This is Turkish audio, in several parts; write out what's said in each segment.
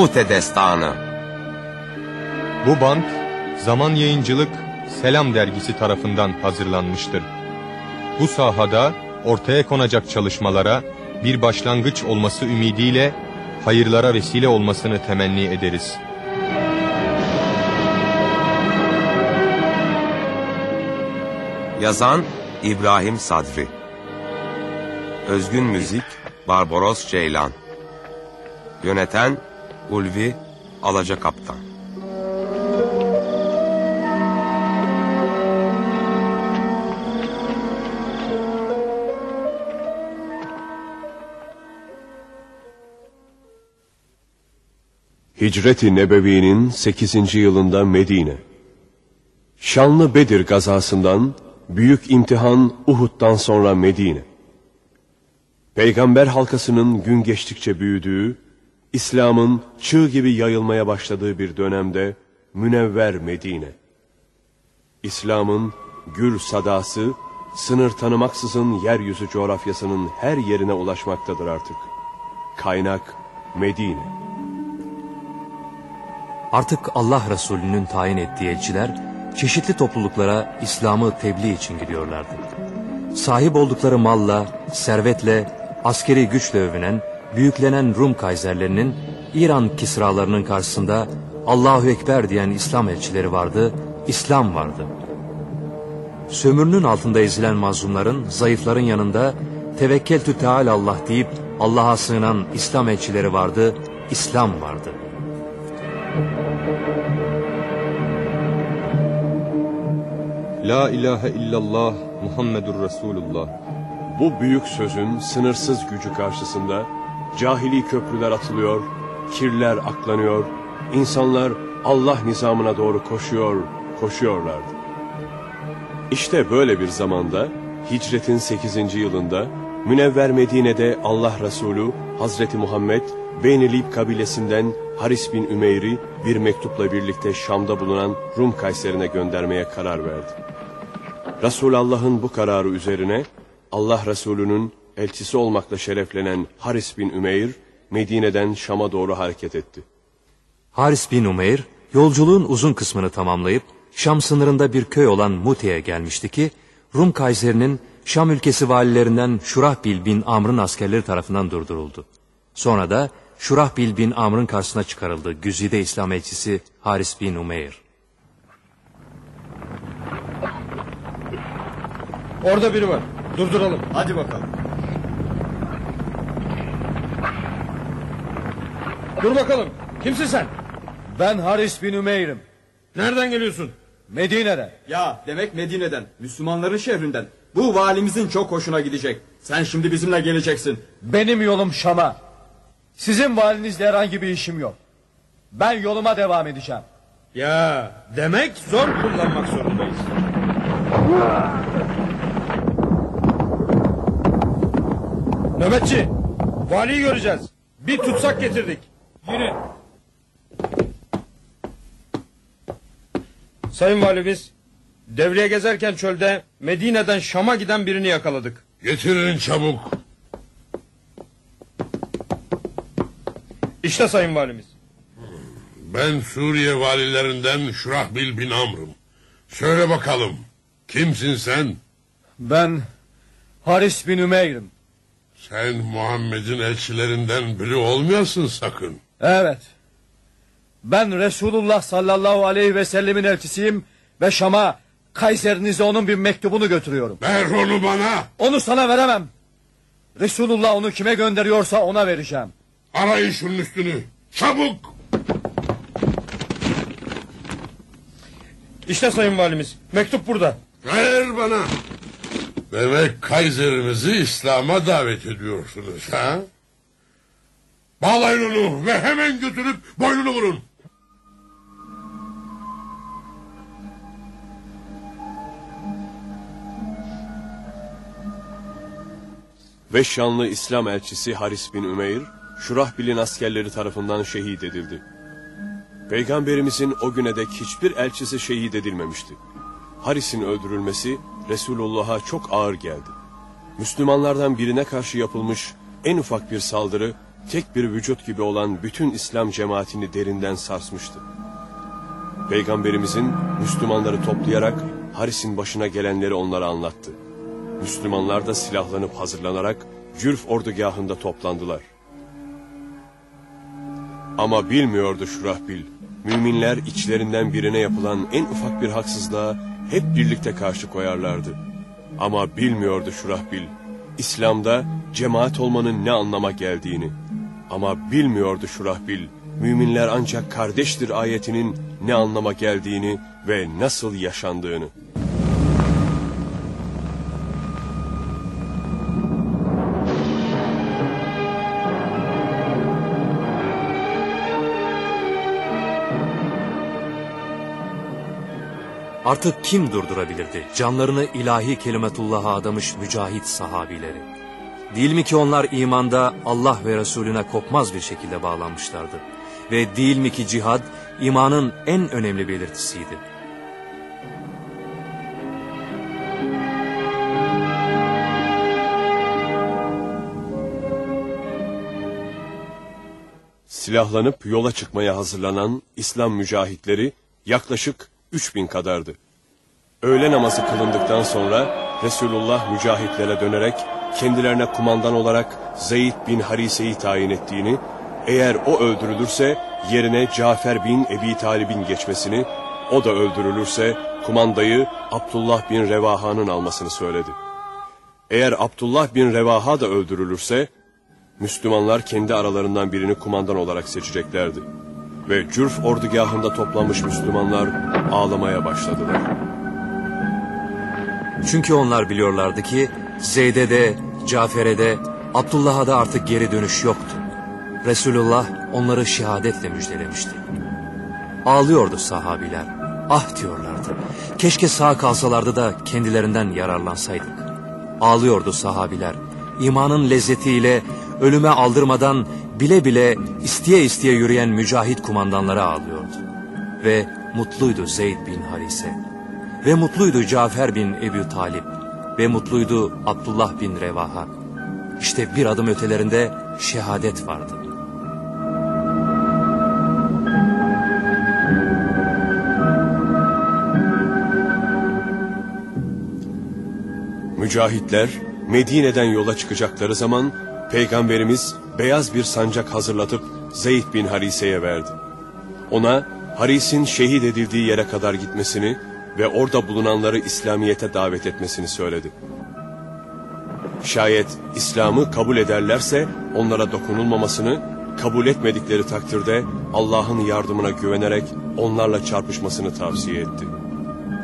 Mute Destanı Bu band Zaman Yayıncılık Selam dergisi tarafından hazırlanmıştır. Bu sahada ortaya konacak çalışmalara bir başlangıç olması ümidiyle hayırlara vesile olmasını temenni ederiz. Yazan İbrahim Sadri Özgün Müzik Barbaros Ceylan Yöneten Ulvi Alacakaptan Hicret-i Nebevi'nin 8. yılında Medine. Şanlı Bedir gazasından, büyük imtihan Uhud'dan sonra Medine. Peygamber halkasının gün geçtikçe büyüdüğü, İslam'ın çığ gibi yayılmaya başladığı bir dönemde Münevver Medine. İslam'ın gür sadası, sınır tanımaksızın yeryüzü coğrafyasının her yerine ulaşmaktadır artık. Kaynak Medine. Artık Allah Resulü'nün tayin ettiği elçiler çeşitli topluluklara İslam'ı tebliğ için gidiyorlardı. Sahip oldukları malla, servetle, askeri güçle övünen, büyüklenen Rum kaiserlerinin İran kisralarının karşısında Allahu Ekber diyen İslam elçileri vardı, İslam vardı. Sömürünün altında ezilen mazlumların, zayıfların yanında tevekkeltü teal Allah deyip Allah'a sığınan İslam elçileri vardı, İslam vardı. La ilahe illallah Muhammedur Resulullah. Bu büyük sözün sınırsız gücü karşısında cahili köprüler atılıyor, kirler aklanıyor, insanlar Allah nizamına doğru koşuyor, koşuyorlardı. İşte böyle bir zamanda hicretin 8. yılında Münevver Medine'de Allah Resulü Hazreti Muhammed Beynilib kabilesinden Haris bin Ümeyr'i bir mektupla birlikte Şam'da bulunan Rum Kayserine göndermeye karar verdi. Resulullah'ın bu kararı üzerine Allah Resulü'nün elçisi olmakla şereflenen Haris bin Ümeyr Medine'den Şam'a doğru hareket etti. Haris bin Umeyr yolculuğun uzun kısmını tamamlayıp Şam sınırında bir köy olan Mute'ye gelmişti ki Rum Kayseri'nin Şam ülkesi valilerinden Şurahbil bin Amr'ın askerleri tarafından durduruldu. Sonra da Şurahbil bin Amr'ın karşısına çıkarıldı Güzide İslam elçisi Haris bin Umeyr. Orada biri var. Durduralım. Hadi bakalım. Dur bakalım. Kimsin sen? Ben Haris bin Ümeyr'im. Nereden geliyorsun? Medine'den. Ya demek Medine'den, Müslümanların şehrinden. Bu valimizin çok hoşuna gidecek. Sen şimdi bizimle geleceksin. Benim yolum Şam'a. Sizin valinizle herhangi bir işim yok. Ben yoluma devam edeceğim. Ya demek zor kullanmak zorundayız. Nöbetçi, valiyi göreceğiz. Bir tutsak getirdik. Yürü. Sayın valimiz, devreye gezerken çölde Medine'den Şam'a giden birini yakaladık. Getirin çabuk. İşte sayın valimiz. Ben Suriye valilerinden Şurahbil bin Amr'ım. Söyle bakalım. Kimsin sen? Ben Haris bin Ümeyr'im. Sen Muhammed'in elçilerinden biri olmayasın sakın. Evet. Ben Resulullah sallallahu aleyhi ve sellemin elçisiyim ve Şam'a Kayserinize onun bir mektubunu götürüyorum. Ver onu bana. Onu sana veremem. Resulullah onu kime gönderiyorsa ona vereceğim. Arayın şunun üstünü. Çabuk. İşte sayın valimiz, mektup burada. Ver bana. Demek Kaiserimizi İslam'a davet ediyorsunuz ha? Bağlayın onu ve hemen götürüp boynunu vurun. Ve şanlı İslam elçisi Haris bin Ümeyr, Şurahbil'in askerleri tarafından şehit edildi. Peygamberimizin o güne dek hiçbir elçisi şehit edilmemişti. Haris'in öldürülmesi Resulullah'a çok ağır geldi. Müslümanlardan birine karşı yapılmış en ufak bir saldırı tek bir vücut gibi olan bütün İslam cemaatini derinden sarsmıştı. Peygamberimizin Müslümanları toplayarak Haris'in başına gelenleri onlara anlattı. Müslümanlar da silahlanıp hazırlanarak Cürf ordugahında toplandılar. Ama bilmiyordu Şurahbil, müminler içlerinden birine yapılan en ufak bir haksızlığa hep birlikte karşı koyarlardı. Ama bilmiyordu Şurahbil, İslam'da cemaat olmanın ne anlama geldiğini. Ama bilmiyordu Şurahbil, müminler ancak kardeştir ayetinin ne anlama geldiğini ve nasıl yaşandığını. Artık kim durdurabilirdi canlarını ilahi kelimetullah'a adamış mücahit sahabileri? Değil mi ki onlar imanda Allah ve Resulüne kopmaz bir şekilde bağlanmışlardı? Ve değil mi ki cihad imanın en önemli belirtisiydi? Silahlanıp yola çıkmaya hazırlanan İslam mücahitleri yaklaşık 3000 kadardı. Öğle namazı kılındıktan sonra Resulullah mücahitlere dönerek kendilerine kumandan olarak Zeyd bin Harise'yi tayin ettiğini, eğer o öldürülürse yerine Cafer bin Ebi Talib'in geçmesini, o da öldürülürse kumandayı Abdullah bin Revaha'nın almasını söyledi. Eğer Abdullah bin Revaha da öldürülürse, Müslümanlar kendi aralarından birini kumandan olarak seçeceklerdi. Ve Cürf ordugahında toplanmış Müslümanlar ağlamaya başladılar. Çünkü onlar biliyorlardı ki Zeyd'e de, Cafer'e de, Abdullah'a da artık geri dönüş yoktu. Resulullah onları şehadetle müjdelemişti. Ağlıyordu sahabiler. Ah diyorlardı. Keşke sağ kalsalardı da kendilerinden yararlansaydık. Ağlıyordu sahabiler. İmanın lezzetiyle ölüme aldırmadan bile bile isteye isteye yürüyen mücahit kumandanlara ağlıyordu. Ve mutluydu Zeyd bin Harise. Ve mutluydu Cafer bin Ebu Talip. Ve mutluydu Abdullah bin Revaha. İşte bir adım ötelerinde şehadet vardı. Mücahitler Medine'den yola çıkacakları zaman Peygamberimiz beyaz bir sancak hazırlatıp Zeyd bin Harise'ye verdi. Ona Haris'in şehit edildiği yere kadar gitmesini ve orada bulunanları İslamiyet'e davet etmesini söyledi. Şayet İslam'ı kabul ederlerse onlara dokunulmamasını, kabul etmedikleri takdirde Allah'ın yardımına güvenerek onlarla çarpışmasını tavsiye etti.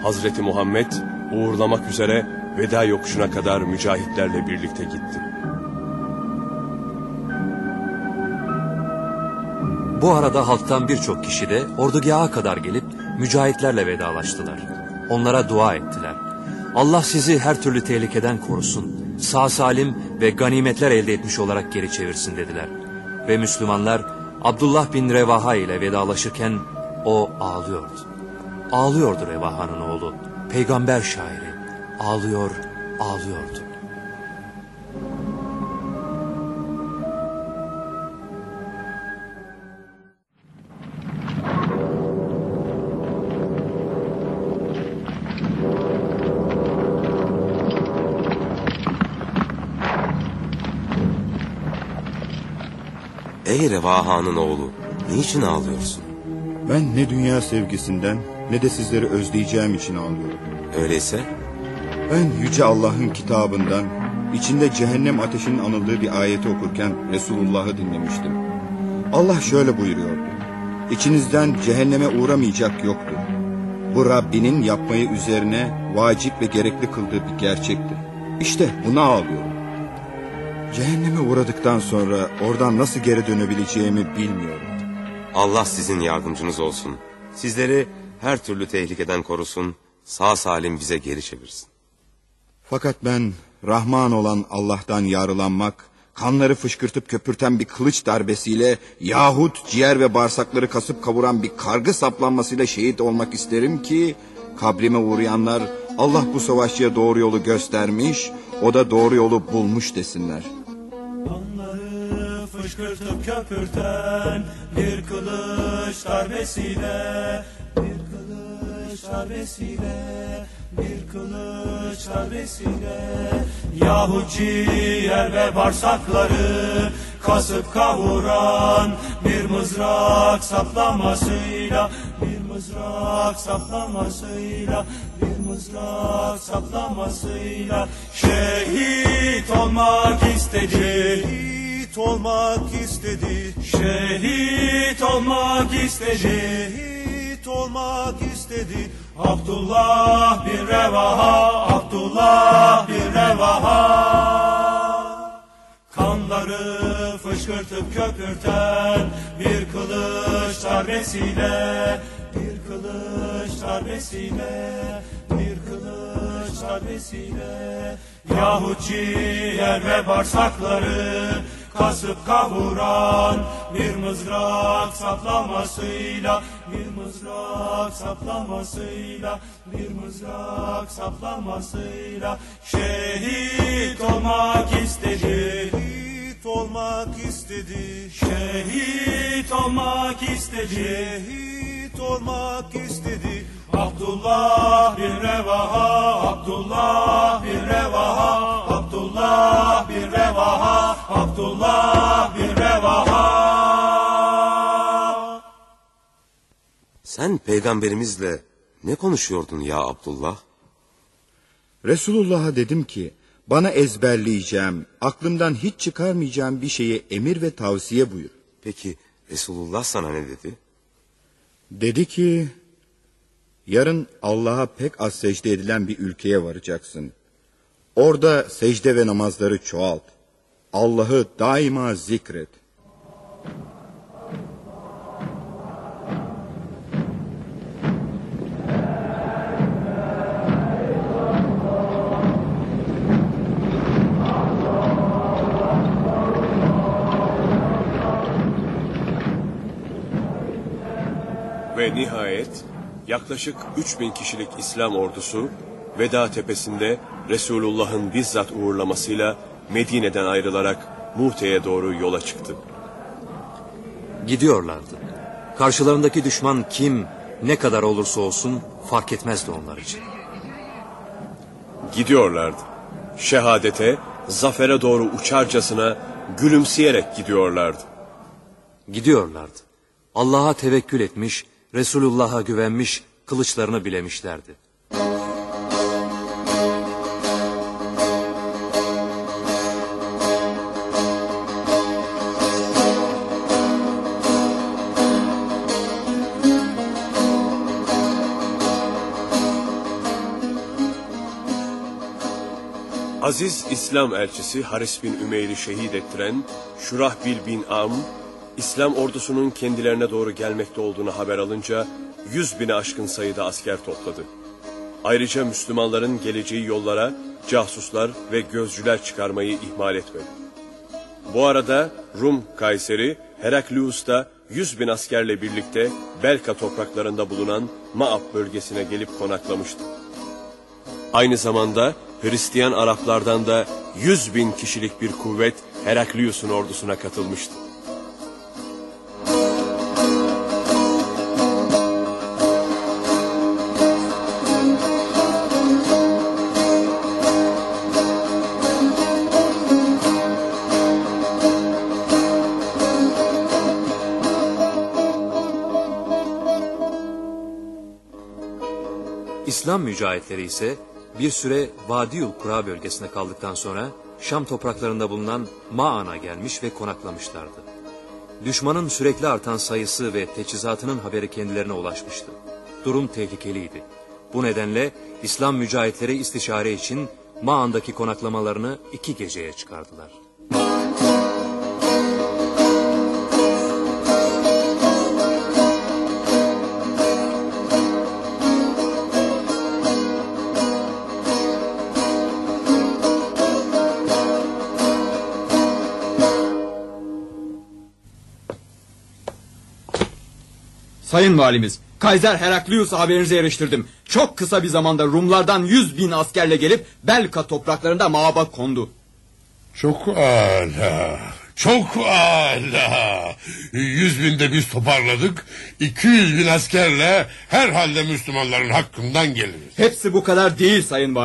Hazreti Muhammed uğurlamak üzere veda yokuşuna kadar mücahitlerle birlikte gitti. Bu arada halktan birçok kişi de ordugaha kadar gelip mücahitlerle vedalaştılar. Onlara dua ettiler. Allah sizi her türlü tehlikeden korusun. Sağ salim ve ganimetler elde etmiş olarak geri çevirsin dediler. Ve Müslümanlar Abdullah bin Revaha ile vedalaşırken o ağlıyordu. Ağlıyordu Revaha'nın oğlu. Peygamber şairi. Ağlıyor, ağlıyordu. Ey Revaha'nın oğlu, niçin ağlıyorsun? Ben ne dünya sevgisinden ne de sizleri özleyeceğim için ağlıyorum. Öyleyse Ben Yüce Allah'ın kitabından içinde cehennem ateşinin anıldığı bir ayeti okurken Resulullah'ı dinlemiştim. Allah şöyle buyuruyordu. İçinizden cehenneme uğramayacak yoktur. Bu Rabbinin yapmayı üzerine vacip ve gerekli kıldığı bir gerçektir. İşte buna ağlıyorum. Cehenneme uğradıktan sonra oradan nasıl geri dönebileceğimi bilmiyorum. Allah sizin yardımcınız olsun. Sizleri her türlü tehlikeden korusun, sağ salim bize geri çevirsin. Fakat ben Rahman olan Allah'tan yarılanmak, kanları fışkırtıp köpürten bir kılıç darbesiyle yahut ciğer ve bağırsakları kasıp kavuran bir kargı saplanmasıyla şehit olmak isterim ki kabrime uğrayanlar Allah bu savaşçıya doğru yolu göstermiş, o da doğru yolu bulmuş desinler. Kanları fışkırtıp köpürten bir kılıç darbesiyle bir kılıç darbesiyle bir kılıç darbesiyle Yahut ciğer ve bağırsakları kasıp kavuran bir mızrak saplamasıyla bir mızrak saplamasıyla bir mızrak saplamasıyla şehit olmak istedi. Şehit olmak istedi. Şehit olmak istedi. Şehit olmak istedi. Abdullah bin Revaha Abdullah bin Revaha. Kanları fışkırtıp köpürten bir kılıç darbesiyle bir kılıç darbesiyle bir kılıç darbesiyle. Yahut ciğer ve bağırsakları kasıp kavuran bir mızrak saplamasıyla bir mızrak saplamasıyla bir mızrak saplamasıyla şehit olmak istedi şehit olmak istedi. Şehit olmak istedi. Şehit olmak istedi. Abdullah bin Revaha Abdullah bin Revaha Abdullah bin Revaha Abdullah bin Revaha. Sen peygamberimizle ne konuşuyordun ya Abdullah? Resulullah'a dedim ki bana ezberleyeceğim, aklımdan hiç çıkarmayacağım bir şeye emir ve tavsiye buyur. Peki Resulullah sana ne dedi? Dedi ki yarın Allah'a pek az secde edilen bir ülkeye varacaksın. Orada secde ve namazları çoğalt. Allah'ı daima zikret. Ve nihayet yaklaşık 3000 kişilik İslam ordusu Veda Tepesi'nde Resulullah'ın bizzat uğurlamasıyla Medine'den ayrılarak Muhte'ye doğru yola çıktı. Gidiyorlardı. Karşılarındaki düşman kim, ne kadar olursa olsun fark etmezdi onlar için. Gidiyorlardı. Şehadete, zafere doğru uçarcasına gülümseyerek gidiyorlardı. Gidiyorlardı. Allah'a tevekkül etmiş, Resulullah'a güvenmiş, kılıçlarını bilemişlerdi. Aziz İslam elçisi Haris bin Ümeyr'i şehit ettiren Şurahbil bin Am, İslam ordusunun kendilerine doğru gelmekte olduğunu haber alınca 100 bine aşkın sayıda asker topladı. Ayrıca Müslümanların geleceği yollara casuslar ve gözcüler çıkarmayı ihmal etmedi. Bu arada Rum Kayseri Heraklius'ta 100 bin askerle birlikte Belka topraklarında bulunan Maab bölgesine gelip konaklamıştı. Aynı zamanda Hristiyan Araplardan da 100 bin kişilik bir kuvvet Heraklius'un ordusuna katılmıştı. Mücahitleri ise bir süre Vadiyul Kura bölgesinde kaldıktan sonra Şam topraklarında bulunan Ma'an'a gelmiş ve konaklamışlardı. Düşmanın sürekli artan sayısı ve teçhizatının haberi kendilerine ulaşmıştı. Durum tehlikeliydi. Bu nedenle İslam mücahitleri istişare için Ma'an'daki konaklamalarını iki geceye çıkardılar. Sayın valimiz, Kaiser Heraklius'a haberinizi eriştirdim. Çok kısa bir zamanda Rumlardan yüz bin askerle gelip Belka topraklarında mağaba kondu. Çok ala, çok ala. Yüz binde biz toparladık. İki yüz bin askerle herhalde Müslümanların hakkından geliriz. Hepsi bu kadar değil sayın valimiz.